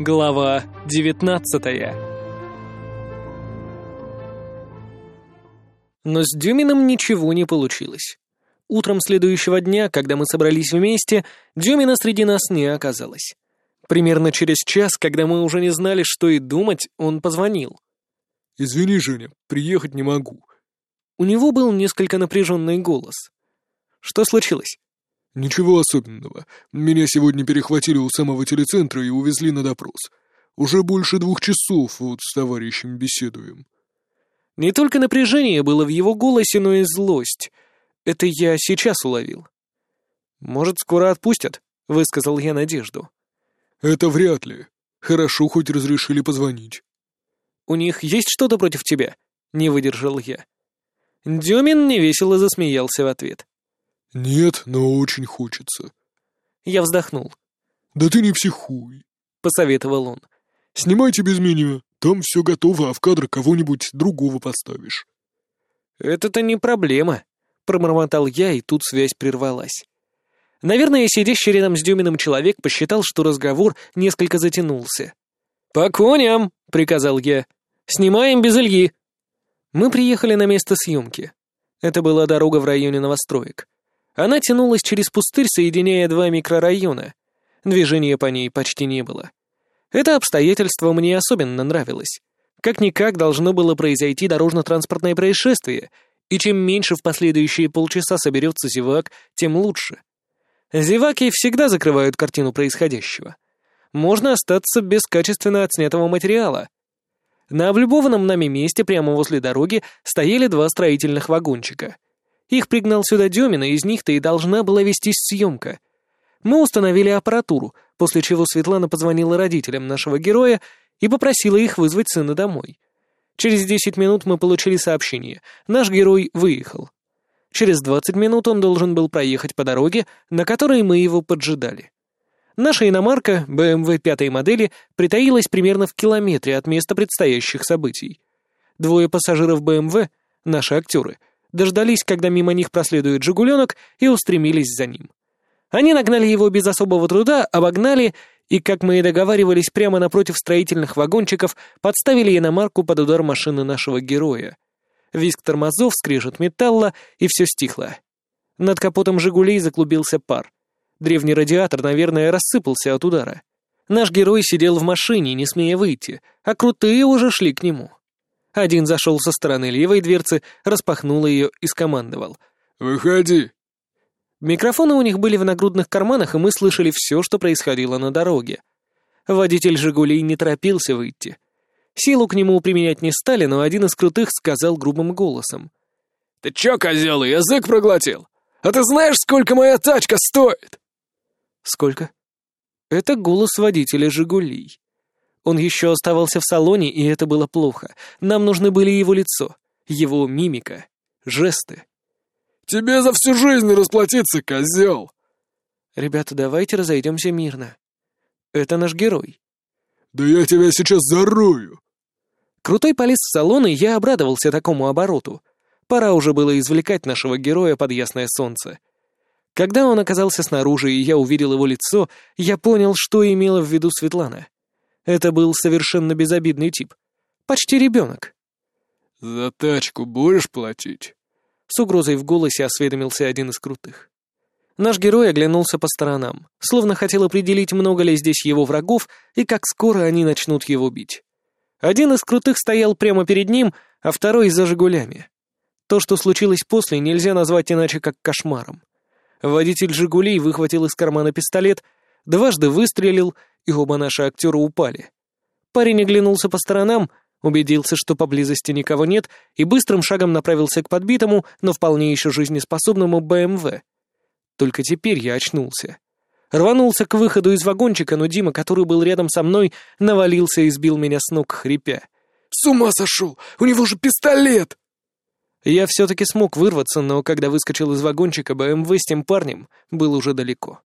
Глава 19 Но с Дюмином ничего не получилось. Утром следующего дня, когда мы собрались вместе, Дюмина среди нас не оказалось. Примерно через час, когда мы уже не знали, что и думать, он позвонил. «Извини, Женя, приехать не могу». У него был несколько напряженный голос. «Что случилось?» «Ничего особенного. Меня сегодня перехватили у самого телецентра и увезли на допрос. Уже больше двух часов вот с товарищем беседуем». Не только напряжение было в его голосе, но и злость. Это я сейчас уловил. «Может, скоро отпустят?» — высказал я надежду. «Это вряд ли. Хорошо, хоть разрешили позвонить». «У них есть что-то против тебя?» — не выдержал я. Дюмин невесело засмеялся в ответ. «Нет, но очень хочется». Я вздохнул. «Да ты не психуй», — посоветовал он. «Снимайте без меня, там все готово, а в кадр кого-нибудь другого поставишь». «Это-то не проблема», — промормотал я, и тут связь прервалась. Наверное, сидящий рядом с Дюминым человек посчитал, что разговор несколько затянулся. «По коням!» — приказал я. «Снимаем без Ильи!» Мы приехали на место съемки. Это была дорога в районе новостроек. Она тянулась через пустырь, соединяя два микрорайона. Движения по ней почти не было. Это обстоятельство мне особенно нравилось. Как-никак должно было произойти дорожно-транспортное происшествие, и чем меньше в последующие полчаса соберется зевак, тем лучше. Зеваки всегда закрывают картину происходящего. Можно остаться без качественно отснятого материала. На облюбованном нами месте прямо возле дороги стояли два строительных вагончика. Их пригнал сюда Демин, из них-то и должна была вестись съемка. Мы установили аппаратуру, после чего Светлана позвонила родителям нашего героя и попросила их вызвать сына домой. Через 10 минут мы получили сообщение. Наш герой выехал. Через 20 минут он должен был проехать по дороге, на которой мы его поджидали. Наша иномарка, BMW пятой модели, притаилась примерно в километре от места предстоящих событий. Двое пассажиров BMW, наши актеры, дождались, когда мимо них проследует «Жигуленок», и устремились за ним. Они нагнали его без особого труда, обогнали и, как мы и договаривались, прямо напротив строительных вагончиков подставили иномарку под удар машины нашего героя. Визг тормозов, скрежет металла, и все стихло. Над капотом «Жигулей» заклубился пар. Древний радиатор, наверное, рассыпался от удара. Наш герой сидел в машине, не смея выйти, а крутые уже шли к нему. Один зашел со стороны левой дверцы, распахнул ее и скомандовал. «Выходи!» Микрофоны у них были в нагрудных карманах, и мы слышали все, что происходило на дороге. Водитель «Жигулей» не торопился выйти. Силу к нему применять не стали, но один из крутых сказал грубым голосом. «Ты чё, козел, язык проглотил? А ты знаешь, сколько моя тачка стоит?» «Сколько?» Это голос водителя «Жигулей». Он еще оставался в салоне, и это было плохо. Нам нужны были его лицо, его мимика, жесты. «Тебе за всю жизнь расплатиться, козел!» «Ребята, давайте разойдемся мирно. Это наш герой». «Да я тебя сейчас зарою!» Крутой полез в салон, и я обрадовался такому обороту. Пора уже было извлекать нашего героя под ясное солнце. Когда он оказался снаружи, и я увидел его лицо, я понял, что имела в виду Светлана. Это был совершенно безобидный тип. Почти ребенок. «За тачку будешь платить?» С угрозой в голосе осведомился один из крутых. Наш герой оглянулся по сторонам, словно хотел определить, много ли здесь его врагов и как скоро они начнут его бить. Один из крутых стоял прямо перед ним, а второй за «Жигулями». То, что случилось после, нельзя назвать иначе, как кошмаром. Водитель «Жигулей» выхватил из кармана пистолет, дважды выстрелил, и оба наши актера упали. Парень оглянулся по сторонам, убедился, что поблизости никого нет, и быстрым шагом направился к подбитому, но вполне еще жизнеспособному БМВ. Только теперь я очнулся. Рванулся к выходу из вагончика, но Дима, который был рядом со мной, навалился и сбил меня с ног, хрипя. «С ума сошел! У него же пистолет!» Я все-таки смог вырваться, но когда выскочил из вагончика, БМВ с тем парнем был уже далеко.